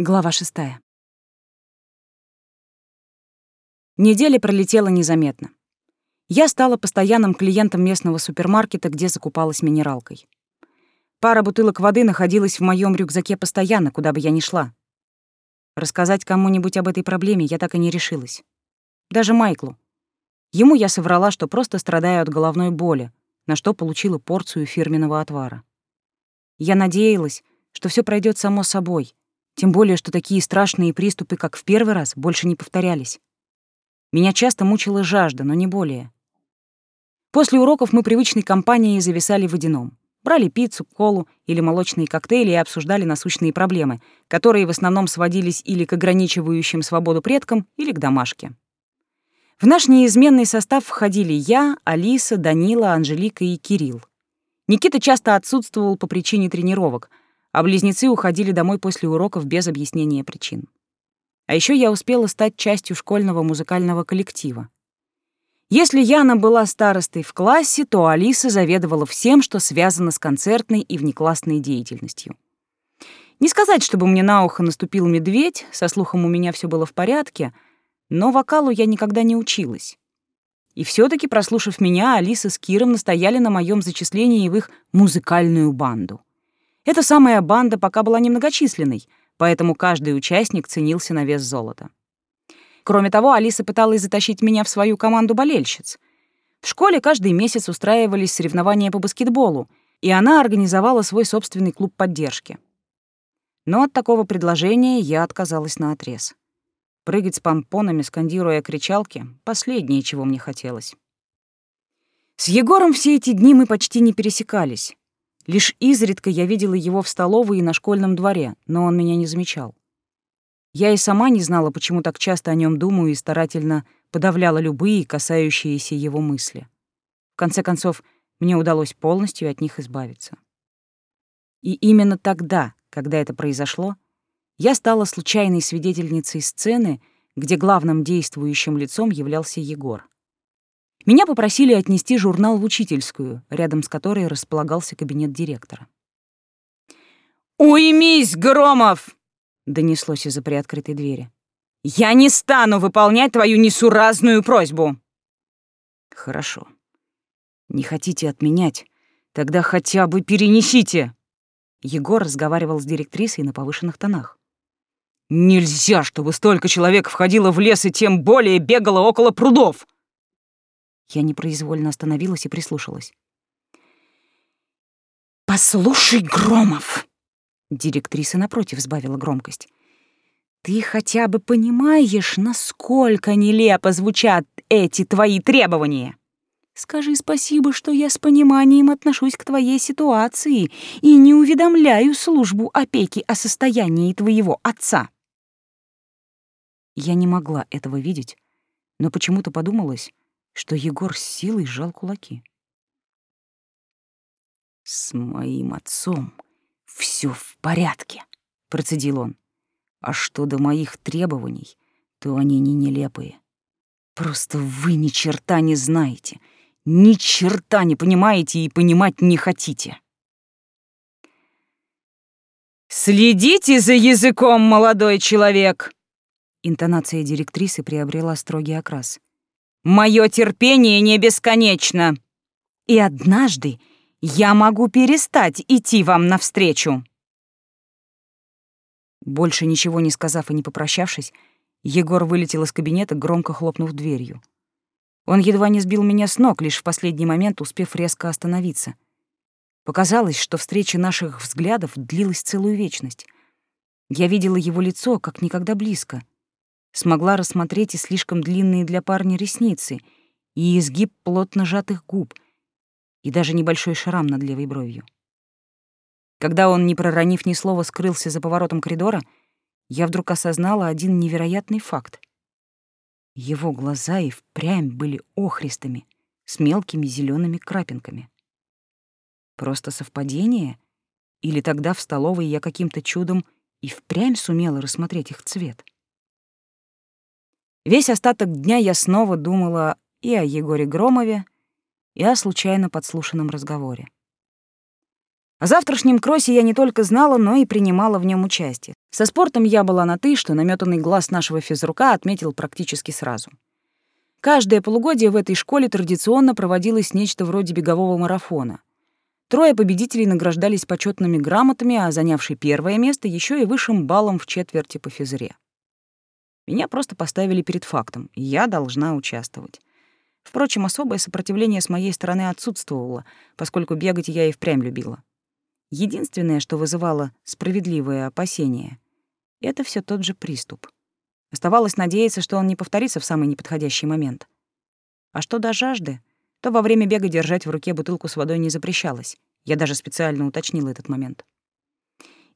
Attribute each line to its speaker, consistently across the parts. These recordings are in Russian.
Speaker 1: Глава шестая. Неделя пролетела незаметно. Я стала постоянным клиентом местного супермаркета, где закупалась минералкой. Пара бутылок воды находилась в моем рюкзаке постоянно, куда бы я ни шла. Рассказать кому-нибудь об этой проблеме я так и не решилась. Даже Майклу. Ему я соврала, что просто страдаю от головной боли, на что получила порцию фирменного отвара. Я надеялась, что все пройдет само собой, тем более, что такие страшные приступы, как в первый раз, больше не повторялись. Меня часто мучила жажда, но не более. После уроков мы привычной компанией зависали в водяном. Брали пиццу, колу или молочные коктейли и обсуждали насущные проблемы, которые в основном сводились или к ограничивающим свободу предкам, или к домашке. В наш неизменный состав входили я, Алиса, Данила, Анжелика и Кирилл. Никита часто отсутствовал по причине тренировок — а близнецы уходили домой после уроков без объяснения причин. А еще я успела стать частью школьного музыкального коллектива. Если Яна была старостой в классе, то Алиса заведовала всем, что связано с концертной и внеклассной деятельностью. Не сказать, чтобы мне на ухо наступил медведь, со слухом у меня все было в порядке, но вокалу я никогда не училась. И все таки прослушав меня, Алиса с Киром настояли на моем зачислении в их музыкальную банду. Эта самая банда пока была немногочисленной, поэтому каждый участник ценился на вес золота. Кроме того, Алиса пыталась затащить меня в свою команду болельщиц. В школе каждый месяц устраивались соревнования по баскетболу, и она организовала свой собственный клуб поддержки. Но от такого предложения я отказалась наотрез. Прыгать с помпонами, скандируя кричалки — последнее, чего мне хотелось. С Егором все эти дни мы почти не пересекались. Лишь изредка я видела его в столовой и на школьном дворе, но он меня не замечал. Я и сама не знала, почему так часто о нем думаю и старательно подавляла любые, касающиеся его мысли. В конце концов, мне удалось полностью от них избавиться. И именно тогда, когда это произошло, я стала случайной свидетельницей сцены, где главным действующим лицом являлся Егор. Меня попросили отнести журнал в учительскую, рядом с которой располагался кабинет директора. «Уймись, Громов!» — донеслось из-за приоткрытой двери. «Я не стану выполнять твою несуразную просьбу!» «Хорошо. Не хотите отменять? Тогда хотя бы перенесите!» Егор разговаривал с директрисой на повышенных тонах. «Нельзя, чтобы столько человек входило в лес и тем более бегало около прудов!» Я непроизвольно остановилась и прислушалась. «Послушай, Громов!» Директриса напротив сбавила громкость. «Ты хотя бы понимаешь, насколько нелепо звучат эти твои требования? Скажи спасибо, что я с пониманием отношусь к твоей ситуации и не уведомляю службу опеки о состоянии твоего отца». Я не могла этого видеть, но почему-то подумалось, что Егор с силой сжал кулаки. «С моим отцом все в порядке», — процедил он. «А что до моих требований, то они не нелепые. Просто вы ни черта не знаете, ни черта не понимаете и понимать не хотите». «Следите за языком, молодой человек!» Интонация директрисы приобрела строгий окрас. Мое терпение не бесконечно. И однажды я могу перестать идти вам навстречу. Больше ничего не сказав и не попрощавшись, Егор вылетел из кабинета, громко хлопнув дверью. Он едва не сбил меня с ног, лишь в последний момент успев резко остановиться. Показалось, что встреча наших взглядов длилась целую вечность. Я видела его лицо как никогда близко — смогла рассмотреть и слишком длинные для парня ресницы, и изгиб плотно сжатых губ, и даже небольшой шрам над левой бровью. Когда он, не проронив ни слова, скрылся за поворотом коридора, я вдруг осознала один невероятный факт. Его глаза и впрямь были охристыми, с мелкими зелеными крапинками. Просто совпадение? Или тогда в столовой я каким-то чудом и впрямь сумела рассмотреть их цвет? Весь остаток дня я снова думала и о Егоре Громове, и о случайно подслушанном разговоре. О завтрашнем кроссе я не только знала, но и принимала в нем участие. Со спортом я была на «ты», что наметанный глаз нашего физрука отметил практически сразу. Каждое полугодие в этой школе традиционно проводилось нечто вроде бегового марафона. Трое победителей награждались почетными грамотами, а занявший первое место еще и высшим баллом в четверти по физре. Меня просто поставили перед фактом, я должна участвовать. Впрочем, особое сопротивление с моей стороны отсутствовало, поскольку бегать я и впрямь любила. Единственное, что вызывало справедливое опасение, это все тот же приступ. Оставалось надеяться, что он не повторится в самый неподходящий момент. А что до жажды, то во время бега держать в руке бутылку с водой не запрещалось. Я даже специально уточнила этот момент.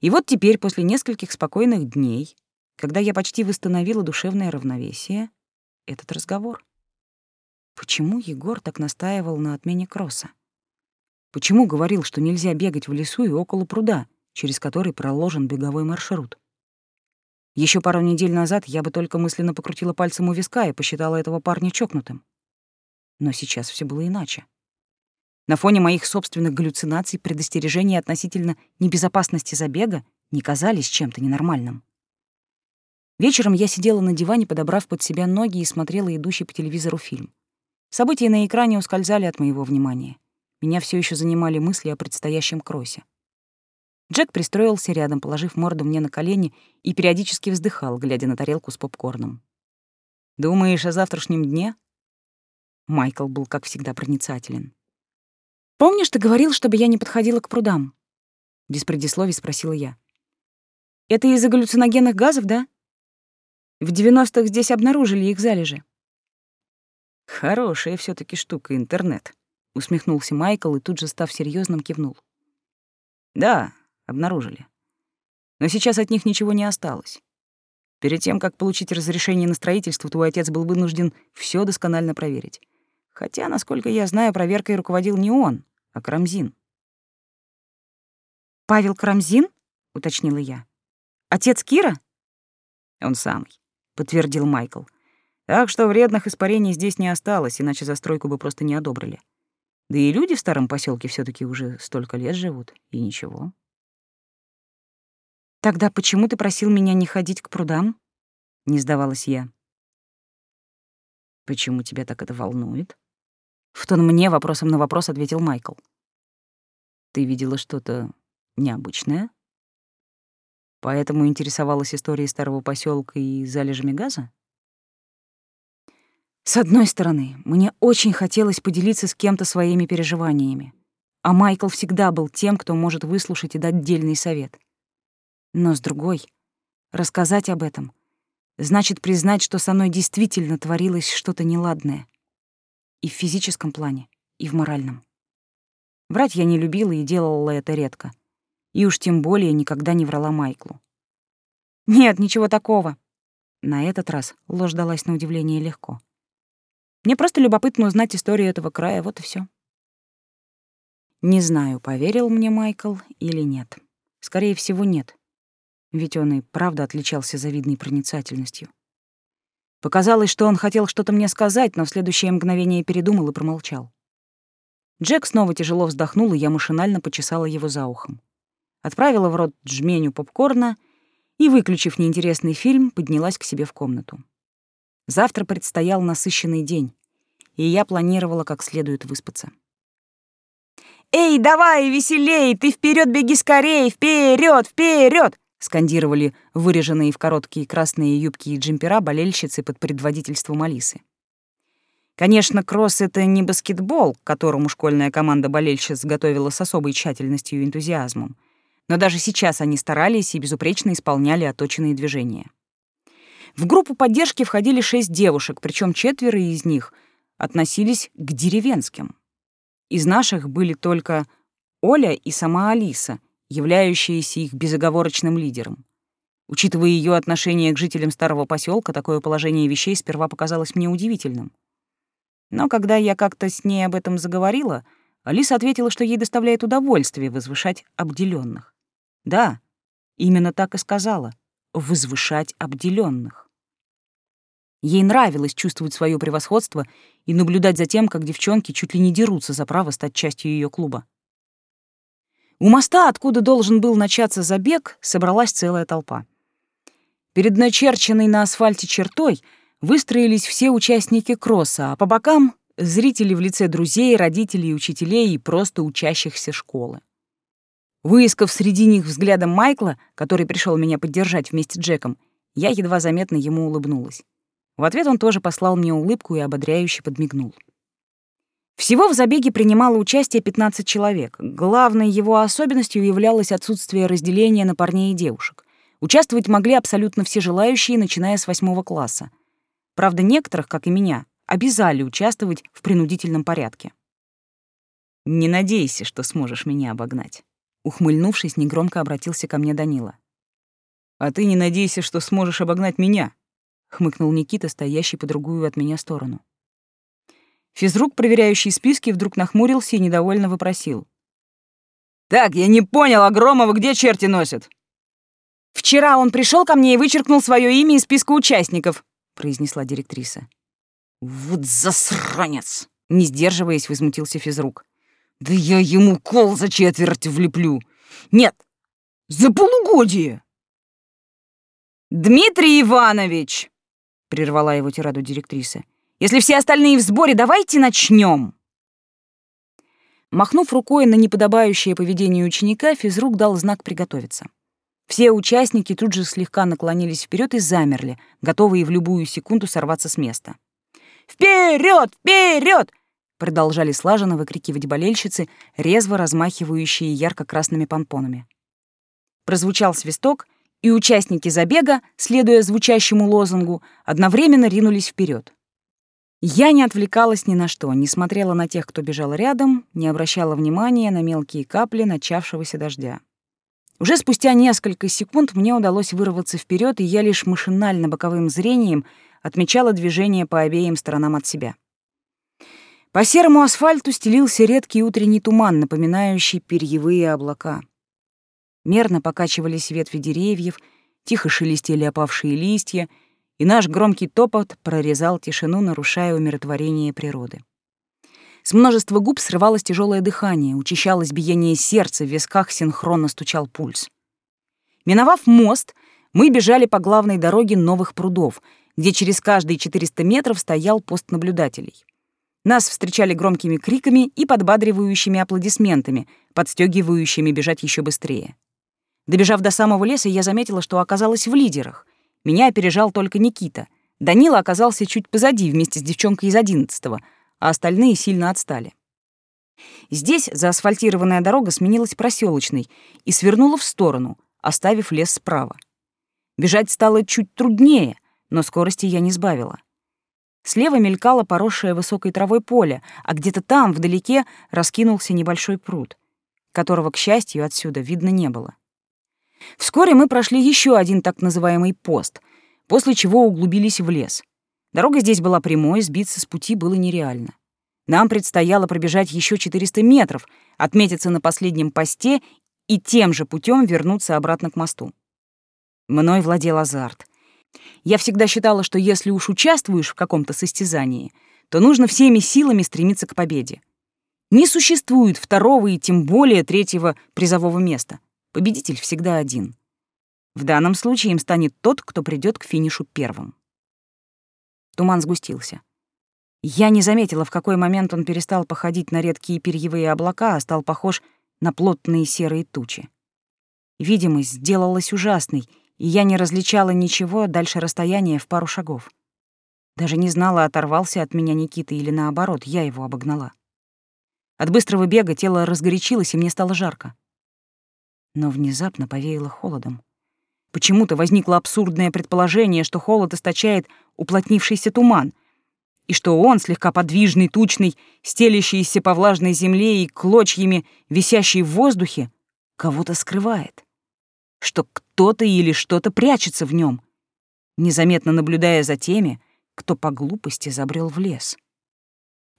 Speaker 1: И вот теперь, после нескольких спокойных дней, когда я почти восстановила душевное равновесие, этот разговор. Почему Егор так настаивал на отмене кросса? Почему говорил, что нельзя бегать в лесу и около пруда, через который проложен беговой маршрут? Еще пару недель назад я бы только мысленно покрутила пальцем у виска и посчитала этого парня чокнутым. Но сейчас все было иначе. На фоне моих собственных галлюцинаций предостережения относительно небезопасности забега не казались чем-то ненормальным. Вечером я сидела на диване, подобрав под себя ноги и смотрела идущий по телевизору фильм. События на экране ускользали от моего внимания. Меня все еще занимали мысли о предстоящем кроссе. Джек пристроился рядом, положив морду мне на колени и периодически вздыхал, глядя на тарелку с попкорном. «Думаешь о завтрашнем дне?» Майкл был, как всегда, проницателен. «Помнишь, ты говорил, чтобы я не подходила к прудам?» Без предисловий спросила я. «Это из-за галлюциногенных газов, да? В 90-х здесь обнаружили их залежи». «Хорошая все таки штука интернет», — усмехнулся Майкл и тут же, став серьезным, кивнул. «Да, обнаружили. Но сейчас от них ничего не осталось. Перед тем, как получить разрешение на строительство, твой отец был вынужден все досконально проверить. Хотя, насколько я знаю, проверкой руководил не он, а Крамзин. «Павел Крамзин?» — уточнила я. «Отец Кира?» «Он самый», — подтвердил Майкл. «Так что вредных испарений здесь не осталось, иначе застройку бы просто не одобрили. Да и люди в старом поселке все таки уже столько лет живут, и ничего. «Тогда почему ты просил меня не ходить к прудам?» — не сдавалась я. «Почему тебя так это волнует?» В тон мне вопросом на вопрос ответил Майкл. «Ты видела что-то необычное?» Поэтому интересовалась историей старого поселка и залежами газа? С одной стороны, мне очень хотелось поделиться с кем-то своими переживаниями, а Майкл всегда был тем, кто может выслушать и дать дельный совет. Но с другой, рассказать об этом значит признать, что со мной действительно творилось что-то неладное. И в физическом плане, и в моральном. Врать я не любила и делала это редко. И уж тем более никогда не врала Майклу. «Нет, ничего такого». На этот раз ложь далась на удивление легко. Мне просто любопытно узнать историю этого края, вот и все. Не знаю, поверил мне Майкл или нет. Скорее всего, нет. Ведь он и правда отличался завидной проницательностью. Показалось, что он хотел что-то мне сказать, но в следующее мгновение передумал и промолчал. Джек снова тяжело вздохнул, и я машинально почесала его за ухом. Отправила в рот джменю попкорна и, выключив неинтересный фильм, поднялась к себе в комнату. Завтра предстоял насыщенный день, и я планировала как следует выспаться. «Эй, давай, веселей! Ты вперед беги скорей! Вперед, вперед! скандировали выреженные в короткие красные юбки и джемпера болельщицы под предводительством Алисы. Конечно, кросс — это не баскетбол, к которому школьная команда болельщиц готовила с особой тщательностью и энтузиазмом, но даже сейчас они старались и безупречно исполняли оточенные движения. В группу поддержки входили шесть девушек, причем четверо из них относились к деревенским. Из наших были только Оля и сама Алиса, являющиеся их безоговорочным лидером. Учитывая ее отношение к жителям старого поселка, такое положение вещей сперва показалось мне удивительным. Но когда я как-то с ней об этом заговорила, Алиса ответила, что ей доставляет удовольствие возвышать обделенных. Да, именно так и сказала — возвышать обделенных. Ей нравилось чувствовать свое превосходство и наблюдать за тем, как девчонки чуть ли не дерутся за право стать частью ее клуба. У моста, откуда должен был начаться забег, собралась целая толпа. Перед начерченной на асфальте чертой выстроились все участники кросса, а по бокам — зрители в лице друзей, родителей, учителей и просто учащихся школы. Выискав среди них взглядом Майкла, который пришел меня поддержать вместе с Джеком, я едва заметно ему улыбнулась. В ответ он тоже послал мне улыбку и ободряюще подмигнул. Всего в забеге принимало участие 15 человек. Главной его особенностью являлось отсутствие разделения на парней и девушек. Участвовать могли абсолютно все желающие, начиная с восьмого класса. Правда, некоторых, как и меня, обязали участвовать в принудительном порядке. «Не надейся, что сможешь меня обогнать», — ухмыльнувшись, негромко обратился ко мне Данила. «А ты не надейся, что сможешь обогнать меня», — хмыкнул Никита, стоящий по другую от меня сторону. Физрук, проверяющий списки, вдруг нахмурился и недовольно вопросил. «Так, я не понял, Огромова где черти носят?» «Вчера он пришел ко мне и вычеркнул свое имя из списка участников», — произнесла директриса. «Вот засранец!» — не сдерживаясь, возмутился физрук. «Да я ему кол за четверть влеплю! Нет, за полугодие!» «Дмитрий Иванович!» — прервала его тираду директриса. Если все остальные в сборе, давайте начнем. Махнув рукой на неподобающее поведение ученика, физрук дал знак приготовиться. Все участники тут же слегка наклонились вперед и замерли, готовые в любую секунду сорваться с места. Вперед! Вперед! продолжали слаженно выкрикивать болельщицы, резво размахивающие ярко-красными помпонами. Прозвучал свисток, и участники забега, следуя звучащему лозунгу, одновременно ринулись вперед. Я не отвлекалась ни на что, не смотрела на тех, кто бежал рядом, не обращала внимания на мелкие капли начавшегося дождя. Уже спустя несколько секунд мне удалось вырваться вперед, и я лишь машинально боковым зрением отмечала движение по обеим сторонам от себя. По серому асфальту стелился редкий утренний туман, напоминающий перьевые облака. Мерно покачивались ветви деревьев, тихо шелестели опавшие листья — и наш громкий топот прорезал тишину, нарушая умиротворение природы. С множества губ срывалось тяжелое дыхание, учащалось биение сердца, в висках синхронно стучал пульс. Миновав мост, мы бежали по главной дороге новых прудов, где через каждые 400 метров стоял пост наблюдателей. Нас встречали громкими криками и подбадривающими аплодисментами, подстегивающими бежать еще быстрее. Добежав до самого леса, я заметила, что оказалась в лидерах. Меня опережал только Никита. Данила оказался чуть позади вместе с девчонкой из одиннадцатого, а остальные сильно отстали. Здесь заасфальтированная дорога сменилась проселочной и свернула в сторону, оставив лес справа. Бежать стало чуть труднее, но скорости я не сбавила. Слева мелькало поросшее высокой травой поле, а где-то там, вдалеке, раскинулся небольшой пруд, которого, к счастью, отсюда видно не было. Вскоре мы прошли еще один так называемый пост, после чего углубились в лес. Дорога здесь была прямой, сбиться с пути было нереально. Нам предстояло пробежать еще 400 метров, отметиться на последнем посте и тем же путем вернуться обратно к мосту. Мной владел азарт. Я всегда считала, что если уж участвуешь в каком-то состязании, то нужно всеми силами стремиться к победе. Не существует второго и тем более третьего призового места. Победитель всегда один. В данном случае им станет тот, кто придет к финишу первым. Туман сгустился. Я не заметила, в какой момент он перестал походить на редкие перьевые облака, а стал похож на плотные серые тучи. Видимость сделалась ужасной, и я не различала ничего дальше расстояния в пару шагов. Даже не знала, оторвался от меня Никита или наоборот, я его обогнала. От быстрого бега тело разгорячилось, и мне стало жарко но внезапно повеяло холодом. Почему-то возникло абсурдное предположение, что холод источает уплотнившийся туман, и что он, слегка подвижный, тучный, стелящийся по влажной земле и клочьями, висящий в воздухе, кого-то скрывает. Что кто-то или что-то прячется в нем, незаметно наблюдая за теми, кто по глупости забрел в лес.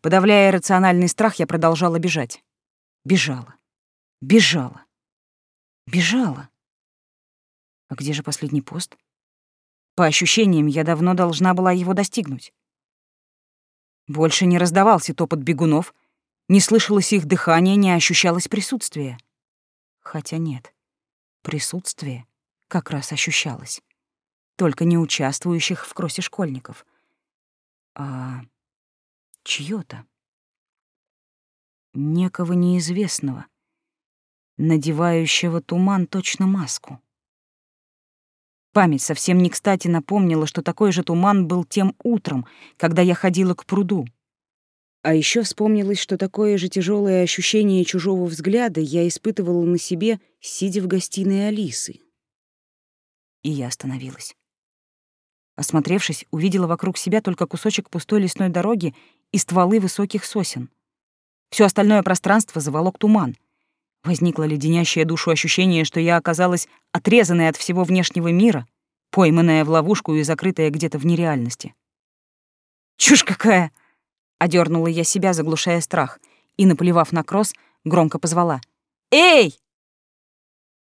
Speaker 1: Подавляя рациональный страх, я продолжала бежать. Бежала. Бежала. Бежала. А где же последний пост? По ощущениям, я давно должна была его достигнуть. Больше не раздавался топот бегунов, не слышалось их дыхания, не ощущалось присутствия. Хотя нет, присутствие как раз ощущалось. только не участвующих в кроссе школьников, а чьё-то. Некого неизвестного, надевающего туман точно маску. Память совсем не кстати напомнила, что такой же туман был тем утром, когда я ходила к пруду. А еще вспомнилось, что такое же тяжелое ощущение чужого взгляда я испытывала на себе, сидя в гостиной Алисы. И я остановилась. Осмотревшись, увидела вокруг себя только кусочек пустой лесной дороги и стволы высоких сосен. Все остальное пространство заволок туман. Возникло леденящее душу ощущение, что я оказалась отрезанной от всего внешнего мира, пойманная в ловушку и закрытая где-то в нереальности. «Чушь какая!» — одернула я себя, заглушая страх, и, наплевав на кросс, громко позвала. «Эй!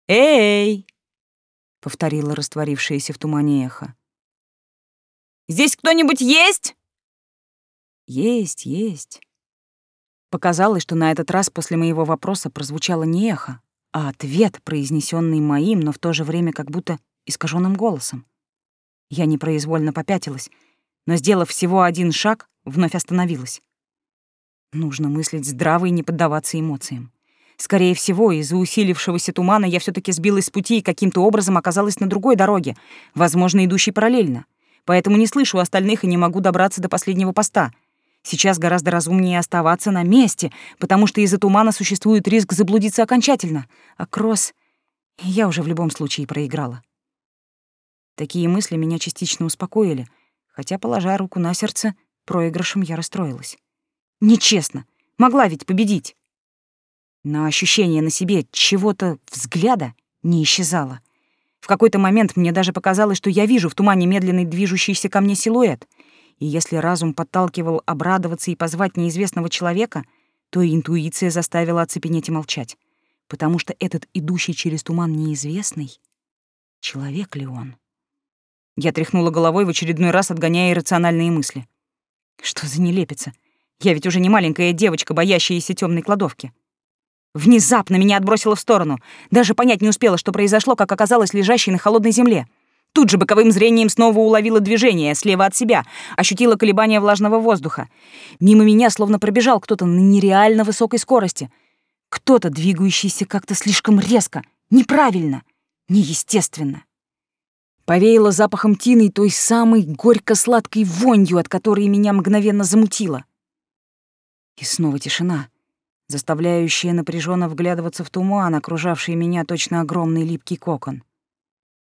Speaker 1: Эй!» — повторила растворившееся в тумане эхо. «Здесь кто-нибудь есть?» «Есть, есть». Показалось, что на этот раз после моего вопроса прозвучало не эхо, а ответ, произнесенный моим, но в то же время как будто искаженным голосом. Я непроизвольно попятилась, но, сделав всего один шаг, вновь остановилась. Нужно мыслить здраво и не поддаваться эмоциям. Скорее всего, из-за усилившегося тумана я все таки сбилась с пути и каким-то образом оказалась на другой дороге, возможно, идущей параллельно. Поэтому не слышу остальных и не могу добраться до последнего поста — Сейчас гораздо разумнее оставаться на месте, потому что из-за тумана существует риск заблудиться окончательно. А кросс... Я уже в любом случае проиграла. Такие мысли меня частично успокоили, хотя, положа руку на сердце, проигрышем я расстроилась. Нечестно. Могла ведь победить. Но ощущение на себе чего-то взгляда не исчезало. В какой-то момент мне даже показалось, что я вижу в тумане медленный движущийся ко мне силуэт — и если разум подталкивал обрадоваться и позвать неизвестного человека, то интуиция заставила оцепенеть и молчать, потому что этот идущий через туман неизвестный — человек ли он? Я тряхнула головой в очередной раз, отгоняя иррациональные мысли. Что за нелепица? Я ведь уже не маленькая девочка, боящаяся темной кладовки. Внезапно меня отбросило в сторону. Даже понять не успела, что произошло, как оказалось лежащей на холодной земле — Тут же боковым зрением снова уловила движение слева от себя, ощутила колебание влажного воздуха. Мимо меня словно пробежал кто-то на нереально высокой скорости. Кто-то, двигающийся как-то слишком резко, неправильно, неестественно. Повеяло запахом тины и той самой горько-сладкой вонью, от которой меня мгновенно замутило. И снова тишина, заставляющая напряженно вглядываться в туман, окружавший меня точно огромный липкий кокон.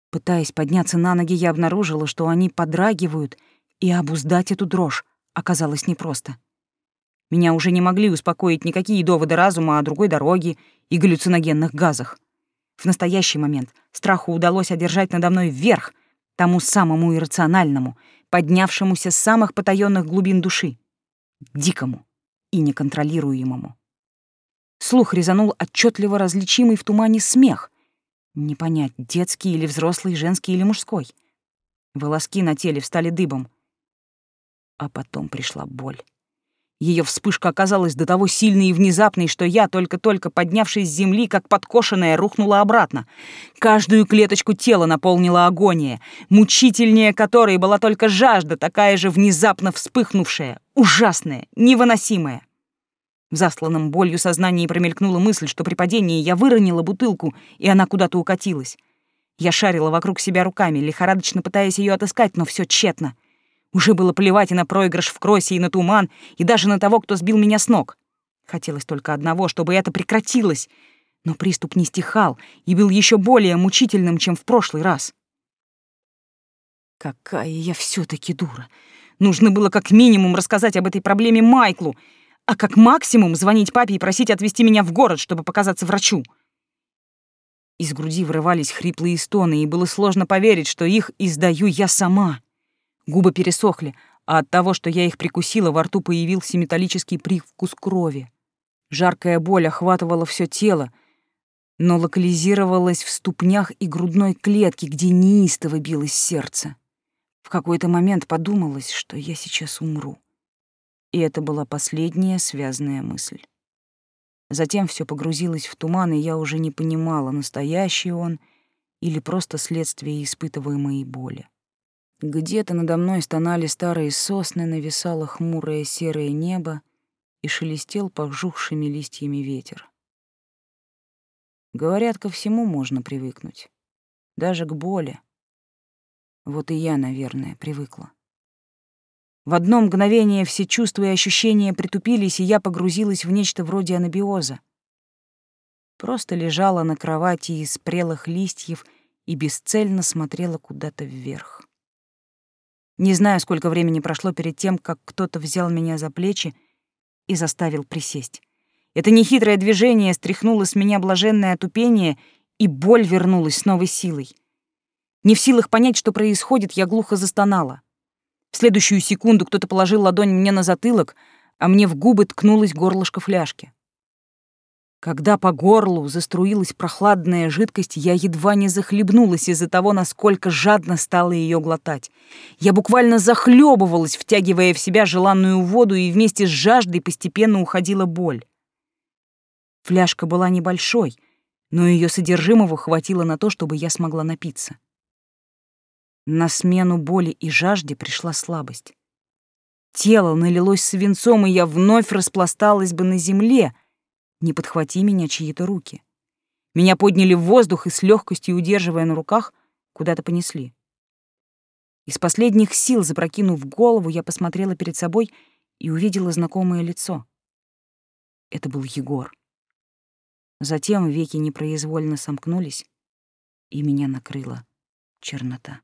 Speaker 1: Пытаясь подняться на ноги, я обнаружила, что они подрагивают, и обуздать эту дрожь оказалось непросто. Меня уже не могли успокоить никакие доводы разума о другой дороге и галлюциногенных газах. В настоящий момент страху удалось одержать надо мной вверх, тому самому иррациональному, поднявшемуся с самых потаённых глубин души, дикому и неконтролируемому. Слух резанул отчетливо различимый в тумане смех, не понять, детский или взрослый, женский или мужской. Волоски на теле встали дыбом. А потом пришла боль. Ее вспышка оказалась до того сильной и внезапной, что я, только-только поднявшись с земли, как подкошенная, рухнула обратно. Каждую клеточку тела наполнила агония, мучительнее которой была только жажда, такая же внезапно вспыхнувшая, ужасная, невыносимая. В засланном болью сознании промелькнула мысль, что при падении я выронила бутылку, и она куда-то укатилась. Я шарила вокруг себя руками, лихорадочно пытаясь ее отыскать, но все тщетно. Уже было плевать и на проигрыш в кроссе, и на туман, и даже на того, кто сбил меня с ног. Хотелось только одного, чтобы это прекратилось. Но приступ не стихал и был еще более мучительным, чем в прошлый раз. Какая я все таки дура. Нужно было как минимум рассказать об этой проблеме Майклу — а как максимум звонить папе и просить отвезти меня в город, чтобы показаться врачу. Из груди вырывались хриплые стоны, и было сложно поверить, что их издаю я сама. Губы пересохли, а от того, что я их прикусила, во рту появился металлический привкус крови. Жаркая боль охватывала все тело, но локализировалась в ступнях и грудной клетке, где неистово билось сердце. В какой-то момент подумалось, что я сейчас умру. И это была последняя связанная мысль. Затем все погрузилось в туман, и я уже не понимала, настоящий он или просто следствие испытываемой боли. Где-то надо мной стонали старые сосны, нависало хмурое серое небо и шелестел пожухшими листьями ветер. Говорят, ко всему можно привыкнуть, даже к боли. Вот и я, наверное, привыкла. В одно мгновение все чувства и ощущения притупились, и я погрузилась в нечто вроде анабиоза. Просто лежала на кровати из прелых листьев и бесцельно смотрела куда-то вверх. Не знаю, сколько времени прошло перед тем, как кто-то взял меня за плечи и заставил присесть. Это нехитрое движение стряхнуло с меня блаженное отупение, и боль вернулась с новой силой. Не в силах понять, что происходит, я глухо застонала. В следующую секунду кто-то положил ладонь мне на затылок, а мне в губы ткнулось горлышко фляжки. Когда по горлу заструилась прохладная жидкость, я едва не захлебнулась из-за того, насколько жадно стала ее глотать. Я буквально захлебывалась, втягивая в себя желанную воду, и вместе с жаждой постепенно уходила боль. Фляжка была небольшой, но ее содержимого хватило на то, чтобы я смогла напиться. На смену боли и жажде пришла слабость. Тело налилось свинцом, и я вновь распласталась бы на земле, не подхвати меня чьи-то руки. Меня подняли в воздух и с легкостью удерживая на руках, куда-то понесли. Из последних сил, запрокинув голову, я посмотрела перед собой и увидела знакомое лицо. Это был Егор. Затем веки непроизвольно сомкнулись, и меня накрыла чернота.